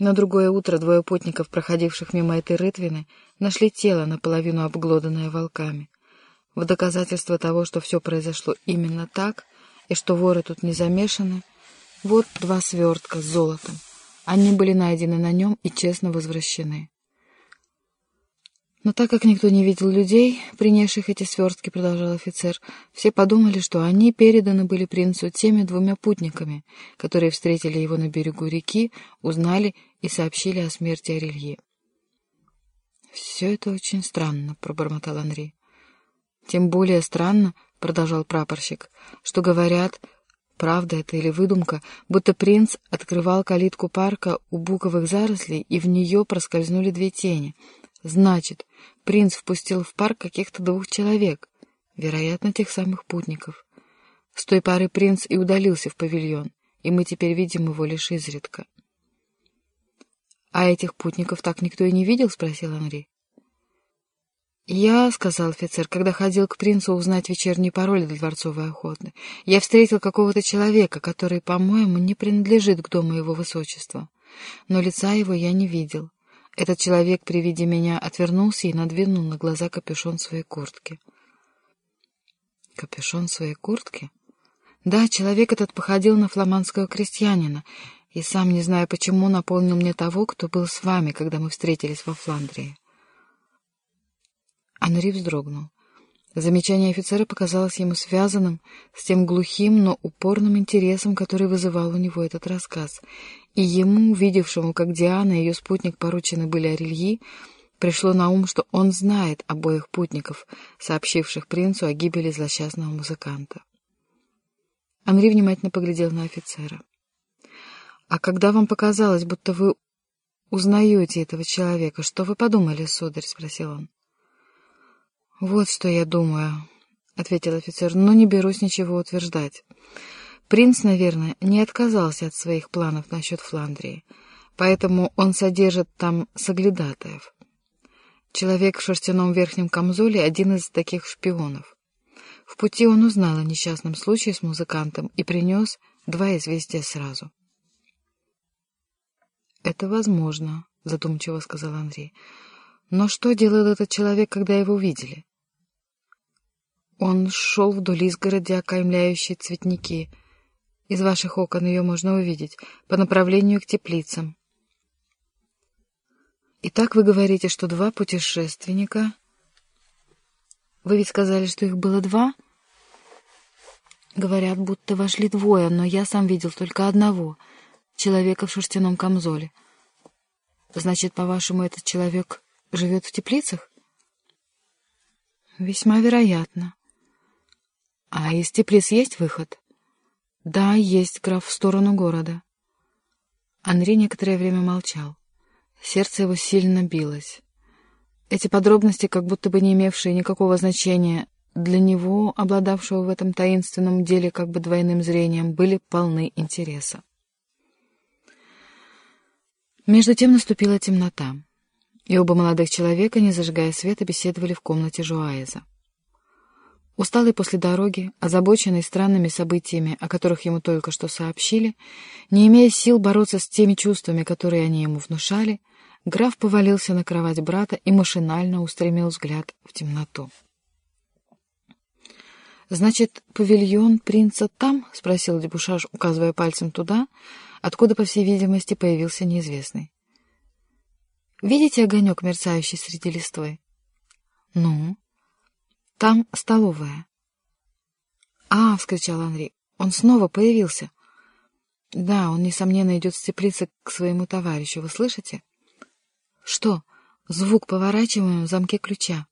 На другое утро двое путников, проходивших мимо этой рытвины, нашли тело, наполовину обглоданное волками. В доказательство того, что все произошло именно так, и что воры тут не замешаны, вот два свертка с золотом. Они были найдены на нем и честно возвращены. Но так как никто не видел людей, принесших эти свертки, продолжал офицер, все подумали, что они переданы были принцу теми двумя путниками, которые встретили его на берегу реки, узнали и сообщили о смерти Арелье. «Все это очень странно», — пробормотал Анри. «Тем более странно», — продолжал прапорщик, — «что говорят, правда это или выдумка, будто принц открывал калитку парка у буковых зарослей, и в нее проскользнули две тени — Значит, принц впустил в парк каких-то двух человек, вероятно, тех самых путников. С той поры принц и удалился в павильон, и мы теперь видим его лишь изредка. — А этих путников так никто и не видел? — спросил Анри. — Я, — сказал офицер, — когда ходил к принцу узнать вечерний пароль для дворцовой охоты, я встретил какого-то человека, который, по-моему, не принадлежит к дому его высочества, но лица его я не видел. Этот человек при виде меня отвернулся и надвинул на глаза капюшон своей куртки. Капюшон своей куртки? Да, человек этот походил на фламандского крестьянина, и сам, не знаю почему, напомнил мне того, кто был с вами, когда мы встретились во Фландрии. Анри вздрогнул. Замечание офицера показалось ему связанным с тем глухим, но упорным интересом, который вызывал у него этот рассказ, и ему, видевшему, как Диана и ее спутник поручены были Орельи, пришло на ум, что он знает обоих путников, сообщивших принцу о гибели злосчастного музыканта. Анри внимательно поглядел на офицера. «А когда вам показалось, будто вы узнаете этого человека, что вы подумали, сударь?» — спросил он. «Вот что я думаю», — ответил офицер, — «но не берусь ничего утверждать». Принц, наверное, не отказался от своих планов насчет Фландрии, поэтому он содержит там соглядатаев. Человек в шерстяном верхнем камзоле — один из таких шпионов. В пути он узнал о несчастном случае с музыкантом и принес два известия сразу. «Это возможно», — задумчиво сказал Андрей. «Но что делал этот человек, когда его видели?» Он шел вдоль изгороди, окаймляющей цветники, из ваших окон ее можно увидеть, по направлению к теплицам. Итак, вы говорите, что два путешественника... Вы ведь сказали, что их было два? Говорят, будто вошли двое, но я сам видел только одного, человека в шерстяном камзоле. Значит, по-вашему, этот человек живет в теплицах? Весьма вероятно. А из теплиц есть выход? «Да, есть, граф, в сторону города». Анри некоторое время молчал. Сердце его сильно билось. Эти подробности, как будто бы не имевшие никакого значения для него, обладавшего в этом таинственном деле как бы двойным зрением, были полны интереса. Между тем наступила темнота, и оба молодых человека, не зажигая света, беседовали в комнате Жуаеза. Усталый после дороги, озабоченный странными событиями, о которых ему только что сообщили, не имея сил бороться с теми чувствами, которые они ему внушали, граф повалился на кровать брата и машинально устремил взгляд в темноту. «Значит, павильон принца там?» — спросил Дебушаш, указывая пальцем туда, откуда, по всей видимости, появился неизвестный. «Видите огонек, мерцающий среди листвы?» «Ну?» Там столовая. «А!» — вскричал Анри. «Он снова появился!» «Да, он, несомненно, идет с теплицы к своему товарищу. Вы слышите?» «Что?» «Звук поворачиваемого в замке ключа».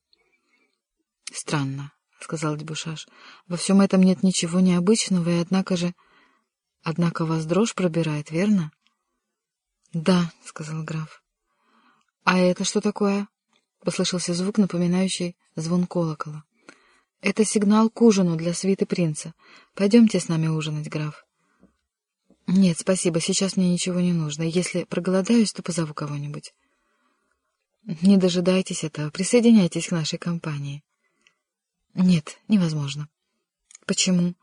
«Странно», — сказал Дебушаш. «Во всем этом нет ничего необычного, и однако же...» «Однако вас дрожь пробирает, верно?» «Да», — сказал граф. «А это что такое?» — послышался звук, напоминающий звон колокола. Это сигнал к ужину для свиты принца. Пойдемте с нами ужинать, граф. Нет, спасибо, сейчас мне ничего не нужно. Если проголодаюсь, то позову кого-нибудь. Не дожидайтесь этого, присоединяйтесь к нашей компании. Нет, невозможно. Почему?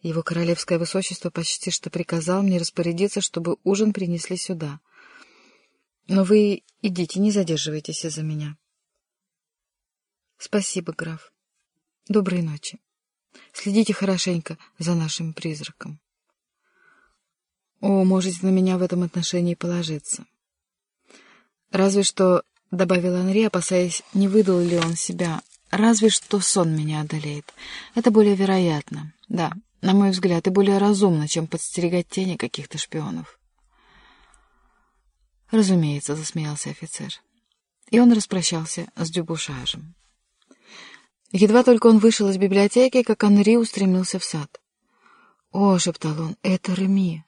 Его королевское высочество почти что приказал мне распорядиться, чтобы ужин принесли сюда. Но вы идите, не задерживайтесь из-за меня. Спасибо, граф. Доброй ночи. Следите хорошенько за нашим призраком. О, можете на меня в этом отношении положиться. Разве что, — добавил Анри, опасаясь, не выдал ли он себя, — разве что сон меня одолеет. Это более вероятно, да, на мой взгляд, и более разумно, чем подстерегать тени каких-то шпионов. Разумеется, — засмеялся офицер. И он распрощался с Дюбушажем. Едва только он вышел из библиотеки, как Анри устремился в сад. «О!» — шептал он, — «это Реми!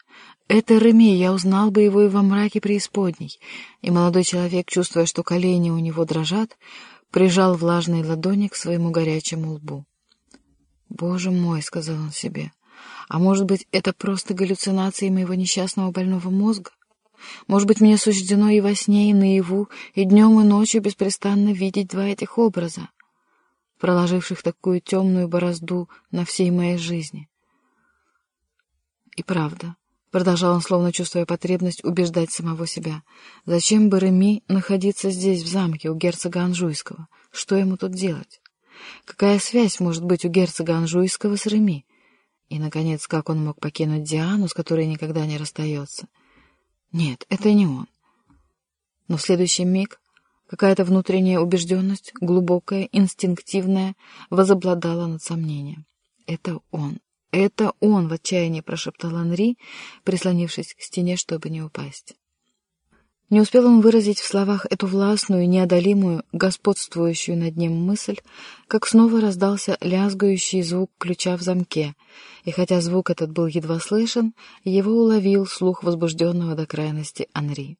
Это Реми! Я узнал бы его и во мраке преисподней!» И молодой человек, чувствуя, что колени у него дрожат, прижал влажные ладони к своему горячему лбу. «Боже мой!» — сказал он себе. «А может быть, это просто галлюцинации моего несчастного больного мозга? Может быть, мне суждено и во сне, и наяву, и днем, и ночью беспрестанно видеть два этих образа, проложивших такую темную борозду на всей моей жизни. И правда, — продолжал он, словно чувствуя потребность убеждать самого себя, — зачем бы Реми находиться здесь, в замке, у герцога Анжуйского? Что ему тут делать? Какая связь может быть у герцога Анжуйского с Реми? И, наконец, как он мог покинуть Диану, с которой никогда не расстается? — нет, это не он. Но в следующий миг какая-то внутренняя убежденность, глубокая, инстинктивная, возобладала над сомнением. Это он. Это он, в отчаянии прошептал Анри, прислонившись к стене, чтобы не упасть. Не успел он выразить в словах эту властную, неодолимую, господствующую над ним мысль, как снова раздался лязгающий звук ключа в замке, и хотя звук этот был едва слышен, его уловил слух возбужденного до крайности Анри.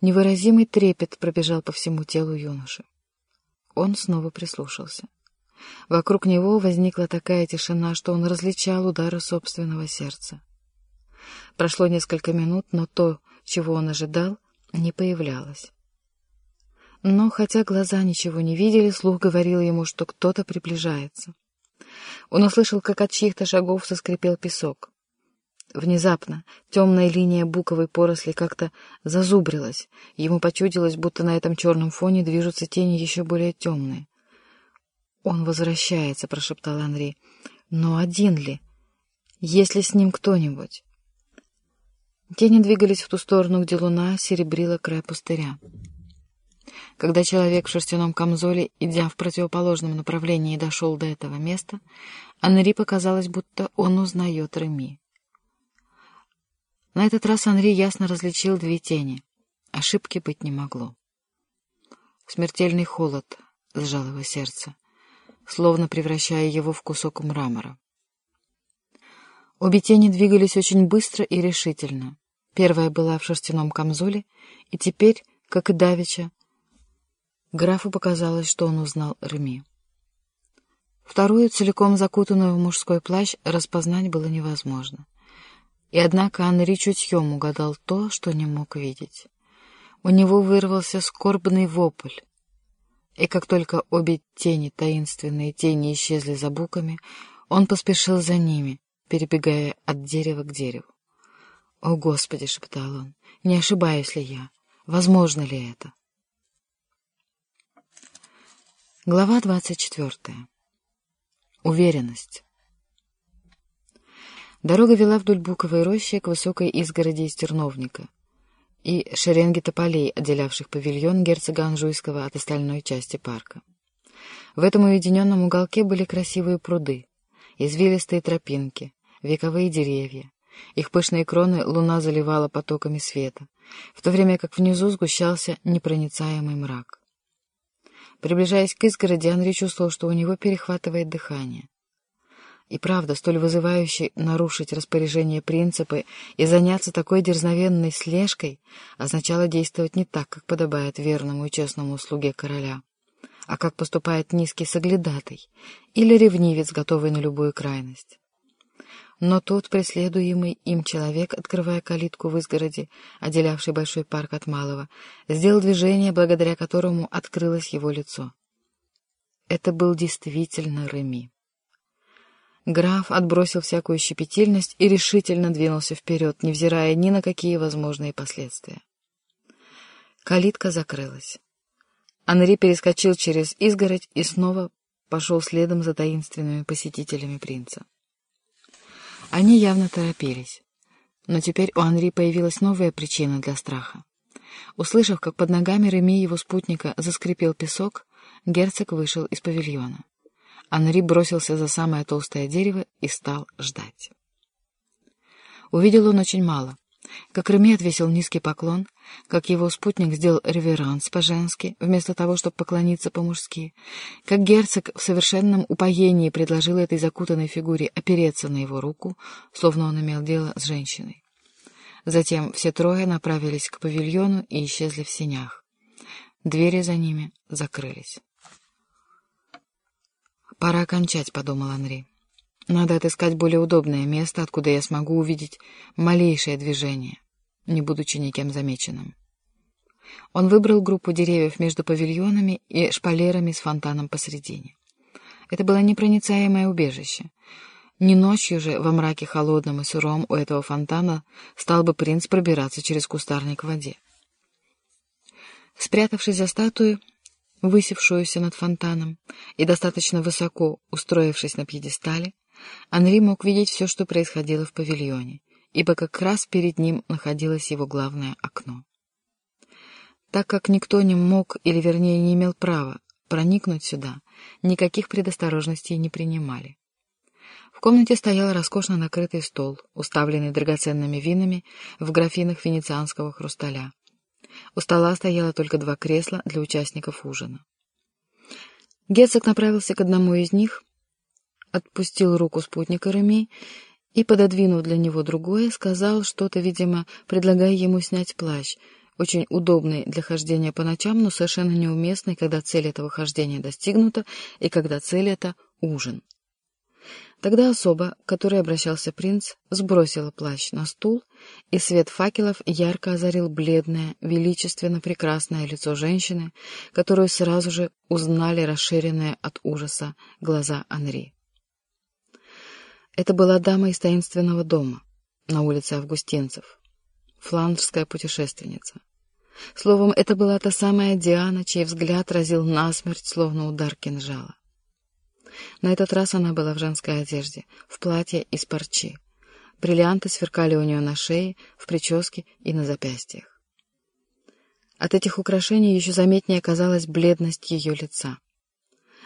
Невыразимый трепет пробежал по всему телу юноши. Он снова прислушался. Вокруг него возникла такая тишина, что он различал удары собственного сердца. Прошло несколько минут, но то, чего он ожидал, не появлялось. Но, хотя глаза ничего не видели, слух говорил ему, что кто-то приближается. Он услышал, как от чьих-то шагов соскрипел песок. Внезапно темная линия буковой поросли как-то зазубрилась. Ему почудилось, будто на этом черном фоне движутся тени еще более темные. «Он возвращается», — прошептал Анри. «Но один ли? Если с ним кто-нибудь?» Тени двигались в ту сторону, где луна серебрила край пустыря. Когда человек в шерстяном камзоле, идя в противоположном направлении, дошел до этого места, Анри показалось, будто он узнает Реми. На этот раз Анри ясно различил две тени. Ошибки быть не могло. Смертельный холод сжал его сердце, словно превращая его в кусок мрамора. Обе тени двигались очень быстро и решительно. Первая была в шерстяном камзоле, и теперь, как и Давича, графу показалось, что он узнал Реми. Вторую, целиком закутанную в мужской плащ, распознать было невозможно. И однако Анри чутьем угадал то, что не мог видеть. У него вырвался скорбный вопль. И как только обе тени, таинственные тени, исчезли за буками, он поспешил за ними, перебегая от дерева к дереву. «О, Господи!» — шептал он. «Не ошибаюсь ли я? Возможно ли это?» Глава двадцать четвертая. Уверенность. Дорога вела вдоль буковой рощи к высокой изгороди из терновника и шеренги тополей, отделявших павильон герцога Анжуйского от остальной части парка. В этом уединенном уголке были красивые пруды, извилистые тропинки, вековые деревья, их пышные кроны луна заливала потоками света, в то время как внизу сгущался непроницаемый мрак. Приближаясь к изгороди, Андрей чувствовал, что у него перехватывает дыхание. И правда, столь вызывающий нарушить распоряжение принципы и заняться такой дерзновенной слежкой означало действовать не так, как подобает верному и честному слуге короля, а как поступает низкий соглядатый или ревнивец, готовый на любую крайность. Но тот преследуемый им человек, открывая калитку в изгороди, отделявший большой парк от малого, сделал движение, благодаря которому открылось его лицо. Это был действительно Реми. Граф отбросил всякую щепетильность и решительно двинулся вперед, невзирая ни на какие возможные последствия. Калитка закрылась. Анри перескочил через изгородь и снова пошел следом за таинственными посетителями принца. Они явно торопились. Но теперь у Анри появилась новая причина для страха. Услышав, как под ногами Реми его спутника заскрипел песок, герцог вышел из павильона. Анри бросился за самое толстое дерево и стал ждать. Увидел он очень мало. Как Реми отвесил низкий поклон, как его спутник сделал реверанс по-женски, вместо того, чтобы поклониться по-мужски, как герцог в совершенном упоении предложил этой закутанной фигуре опереться на его руку, словно он имел дело с женщиной. Затем все трое направились к павильону и исчезли в сенях. Двери за ними закрылись. «Пора кончать», — подумал Анри. «Надо отыскать более удобное место, откуда я смогу увидеть малейшее движение, не будучи никем замеченным». Он выбрал группу деревьев между павильонами и шпалерами с фонтаном посредине. Это было непроницаемое убежище. Не ночью же, во мраке холодном и сыром, у этого фонтана стал бы принц пробираться через кустарник в воде. Спрятавшись за статую, высевшуюся над фонтаном, и достаточно высоко устроившись на пьедестале, Анри мог видеть все, что происходило в павильоне, ибо как раз перед ним находилось его главное окно. Так как никто не мог, или вернее не имел права, проникнуть сюда, никаких предосторожностей не принимали. В комнате стоял роскошно накрытый стол, уставленный драгоценными винами в графинах венецианского хрусталя. У стола стояло только два кресла для участников ужина. Герцог направился к одному из них, отпустил руку спутника Реми и, пододвинув для него другое, сказал что-то, видимо, предлагая ему снять плащ, очень удобный для хождения по ночам, но совершенно неуместный, когда цель этого хождения достигнута и когда цель — это ужин. Тогда особа, к которой обращался принц, сбросила плащ на стул, и свет факелов ярко озарил бледное, величественно прекрасное лицо женщины, которую сразу же узнали расширенные от ужаса глаза Анри. Это была дама из таинственного дома на улице Августинцев, фландрская путешественница. Словом, это была та самая Диана, чей взгляд разил насмерть, словно удар кинжала. На этот раз она была в женской одежде, в платье из парчи. Бриллианты сверкали у нее на шее, в прическе и на запястьях. От этих украшений еще заметнее казалась бледность ее лица.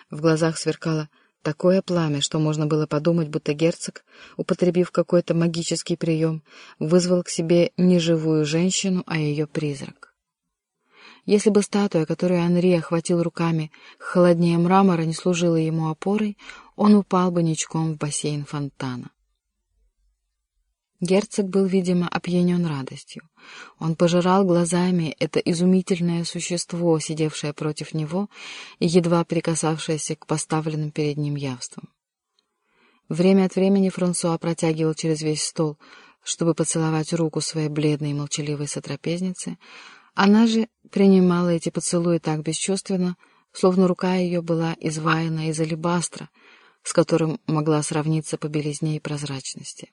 В глазах сверкало такое пламя, что можно было подумать, будто герцог, употребив какой-то магический прием, вызвал к себе не живую женщину, а ее призрак. Если бы статуя, которую Анри охватил руками, холоднее мрамора, не служила ему опорой, он упал бы ничком в бассейн фонтана. Герцог был, видимо, опьянен радостью. Он пожирал глазами это изумительное существо, сидевшее против него и едва прикасавшееся к поставленным перед ним явствам. Время от времени Франсуа протягивал через весь стол, чтобы поцеловать руку своей бледной и молчаливой сотрапезницы, она же принимала эти поцелуи так бесчувственно, словно рука ее была изваяна из алебастра, с которым могла сравниться по белизне и прозрачности.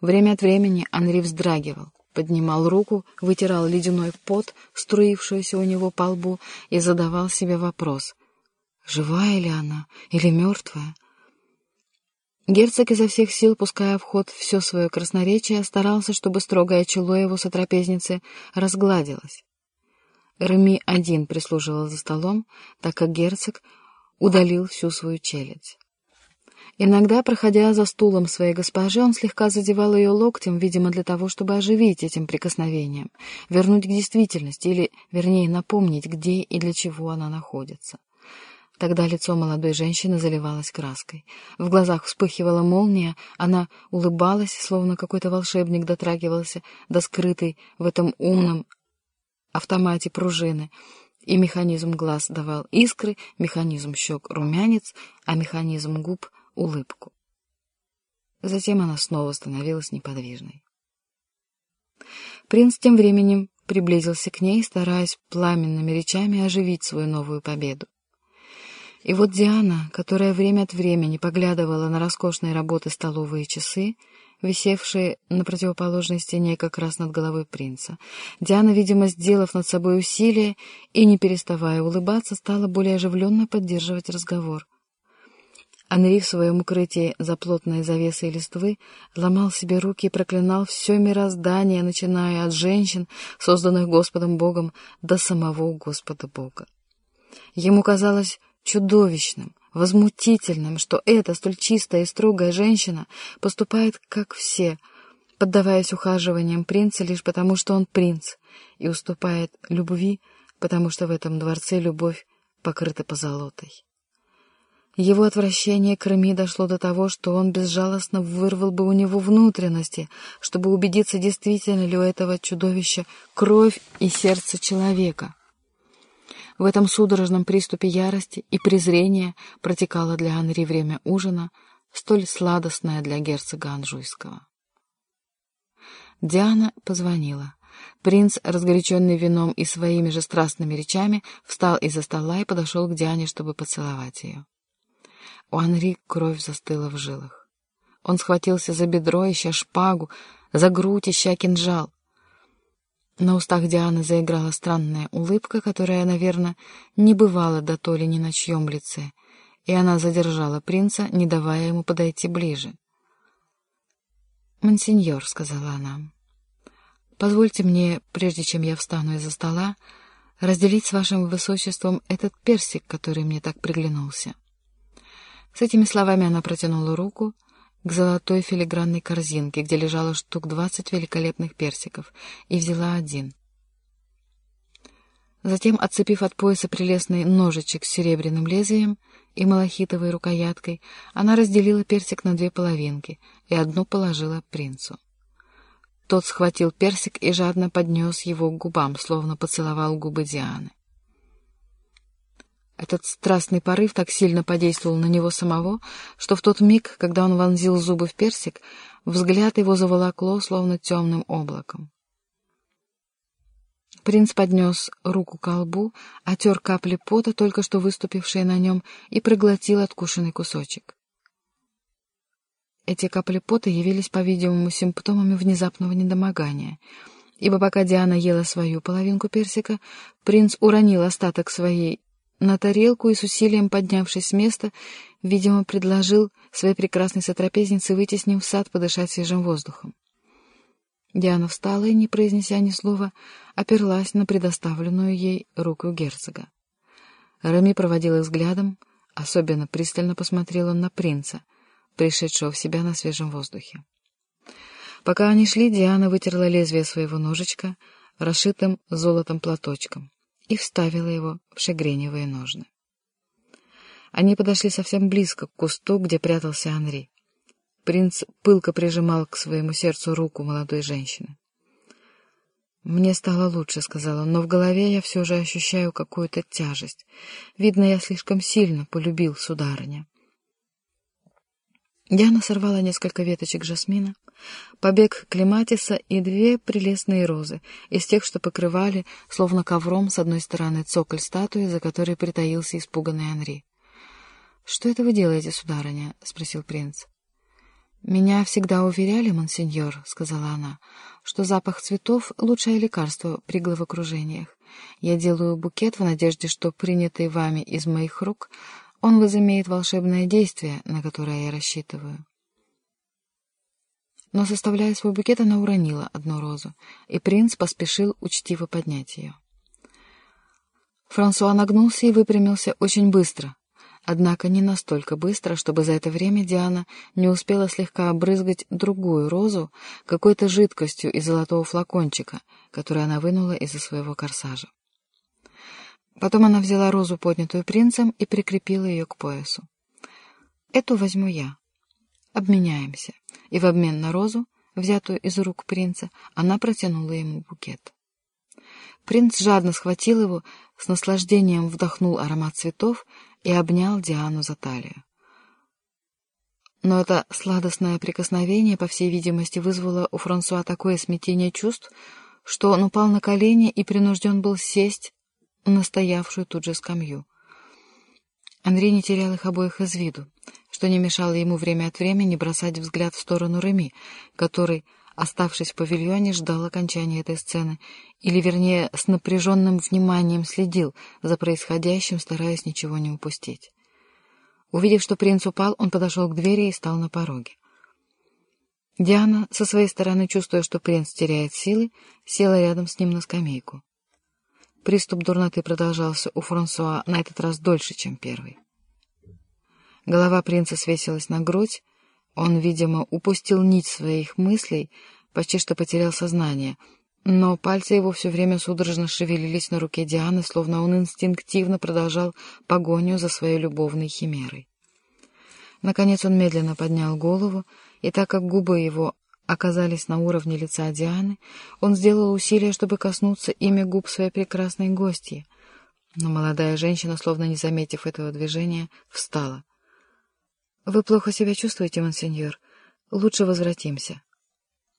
Время от времени Анри вздрагивал, поднимал руку, вытирал ледяной пот, струившийся у него по лбу, и задавал себе вопрос, живая ли она или мертвая, Герцог изо всех сил, пуская в ход все свое красноречие, старался, чтобы строгое чело его сотрапезницы разгладилось. Реми один прислуживал за столом, так как герцог удалил всю свою челядь. Иногда, проходя за стулом своей госпожи, он слегка задевал ее локтем, видимо, для того, чтобы оживить этим прикосновением, вернуть к действительности или, вернее, напомнить, где и для чего она находится. Тогда лицо молодой женщины заливалось краской. В глазах вспыхивала молния, она улыбалась, словно какой-то волшебник дотрагивался до скрытой в этом умном автомате пружины, и механизм глаз давал искры, механизм щек — румянец, а механизм губ — улыбку. Затем она снова становилась неподвижной. Принц тем временем приблизился к ней, стараясь пламенными речами оживить свою новую победу. И вот Диана, которая время от времени поглядывала на роскошные работы столовые часы, висевшие на противоположной стене как раз над головой принца. Диана, видимо, сделав над собой усилие и, не переставая улыбаться, стала более оживленно поддерживать разговор. Анри в своем укрытии за плотной завесой листвы ломал себе руки и проклинал все мироздание, начиная от женщин, созданных Господом Богом, до самого Господа Бога. Ему казалось чудовищным, возмутительным, что эта столь чистая и строгая женщина поступает как все, поддаваясь ухаживаниям принца лишь потому, что он принц, и уступает любви, потому что в этом дворце любовь покрыта позолотой. Его отвращение к Реми дошло до того, что он безжалостно вырвал бы у него внутренности, чтобы убедиться, действительно ли у этого чудовища кровь и сердце человека. В этом судорожном приступе ярости и презрения протекало для Анри время ужина, столь сладостное для герцога Анжуйского. Диана позвонила. Принц, разгоряченный вином и своими же страстными речами, встал из-за стола и подошел к Диане, чтобы поцеловать ее. У Анри кровь застыла в жилах. Он схватился за бедро, ища шпагу, за грудь, ища кинжал. На устах Дианы заиграла странная улыбка, которая, наверное, не бывала до то ли ни на чьем лице, и она задержала принца, не давая ему подойти ближе. «Монсеньор», — сказала она, — «позвольте мне, прежде чем я встану из-за стола, разделить с вашим высочеством этот персик, который мне так приглянулся». С этими словами она протянула руку к золотой филигранной корзинке, где лежало штук двадцать великолепных персиков, и взяла один. Затем, отцепив от пояса прелестный ножичек с серебряным лезвием и малахитовой рукояткой, она разделила персик на две половинки и одну положила принцу. Тот схватил персик и жадно поднес его к губам, словно поцеловал губы Дианы. Этот страстный порыв так сильно подействовал на него самого, что в тот миг, когда он вонзил зубы в персик, взгляд его заволокло, словно темным облаком. Принц поднес руку к колбу, отер капли пота, только что выступившие на нем, и проглотил откушенный кусочек. Эти капли пота явились, по-видимому, симптомами внезапного недомогания, ибо пока Диана ела свою половинку персика, принц уронил остаток своей на тарелку и с усилием поднявшись с места, видимо, предложил своей прекрасной сотрапезнице выйти с ним в сад подышать свежим воздухом. Диана встала и, не произнеся ни слова, оперлась на предоставленную ей руку герцога. Рами проводила взглядом, особенно пристально посмотрел он на принца, пришедшего в себя на свежем воздухе. Пока они шли, Диана вытерла лезвие своего ножичка, расшитым золотом платочком и вставила его в шагреневые ножны. Они подошли совсем близко к кусту, где прятался Анри. Принц пылко прижимал к своему сердцу руку молодой женщины. «Мне стало лучше», — сказал он, — «но в голове я все же ощущаю какую-то тяжесть. Видно, я слишком сильно полюбил сударыня». Диана сорвала несколько веточек жасмина, побег клематиса и две прелестные розы, из тех, что покрывали, словно ковром, с одной стороны цоколь статуи, за которой притаился испуганный Анри. — Что это вы делаете, сударыня? — спросил принц. — Меня всегда уверяли, монсеньор, — сказала она, — что запах цветов — лучшее лекарство при головокружениях. Я делаю букет в надежде, что принятый вами из моих рук он возымеет волшебное действие, на которое я рассчитываю. Но, составляя свой букет, она уронила одну розу, и принц поспешил учтиво поднять ее. Франсуа нагнулся и выпрямился очень быстро, однако не настолько быстро, чтобы за это время Диана не успела слегка обрызгать другую розу какой-то жидкостью из золотого флакончика, который она вынула из-за своего корсажа. Потом она взяла розу, поднятую принцем, и прикрепила ее к поясу. «Эту возьму я. Обменяемся». И в обмен на розу, взятую из рук принца, она протянула ему букет. Принц жадно схватил его, с наслаждением вдохнул аромат цветов и обнял Диану за талию. Но это сладостное прикосновение, по всей видимости, вызвало у Франсуа такое смятение чувств, что он упал на колени и принужден был сесть на стоявшую тут же скамью. Андрей не терял их обоих из виду, что не мешало ему время от времени бросать взгляд в сторону Реми, который, оставшись в павильоне, ждал окончания этой сцены, или, вернее, с напряженным вниманием следил за происходящим, стараясь ничего не упустить. Увидев, что принц упал, он подошел к двери и стал на пороге. Диана, со своей стороны, чувствуя, что принц теряет силы, села рядом с ним на скамейку. Приступ дурноты продолжался у Франсуа на этот раз дольше, чем первый. Голова принца свесилась на грудь, он, видимо, упустил нить своих мыслей, почти что потерял сознание, но пальцы его все время судорожно шевелились на руке Дианы, словно он инстинктивно продолжал погоню за своей любовной химерой. Наконец он медленно поднял голову, и так как губы его оказались на уровне лица Дианы, он сделал усилие, чтобы коснуться ими губ своей прекрасной гостьи. Но молодая женщина, словно не заметив этого движения, встала. — Вы плохо себя чувствуете, монсеньор? Лучше возвратимся.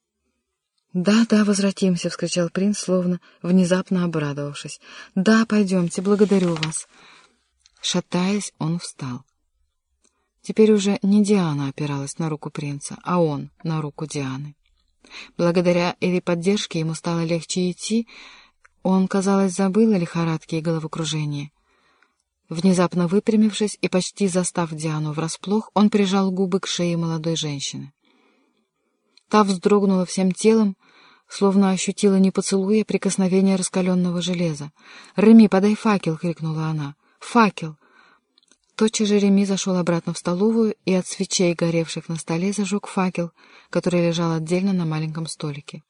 — Да, да, возвратимся, — вскричал принц, словно внезапно обрадовавшись. — Да, пойдемте, благодарю вас. Шатаясь, он встал. Теперь уже не Диана опиралась на руку принца, а он на руку Дианы. Благодаря этой поддержке ему стало легче идти, он, казалось, забыл о лихорадке и головокружении. Внезапно выпрямившись и почти застав Диану врасплох, он прижал губы к шее молодой женщины. Та вздрогнула всем телом, словно ощутила не поцелуя, а прикосновение раскаленного железа. «Реми, подай факел!» — крикнула она. «Факел!» Тотчас же Реми зашел обратно в столовую и от свечей, горевших на столе, зажег факел, который лежал отдельно на маленьком столике.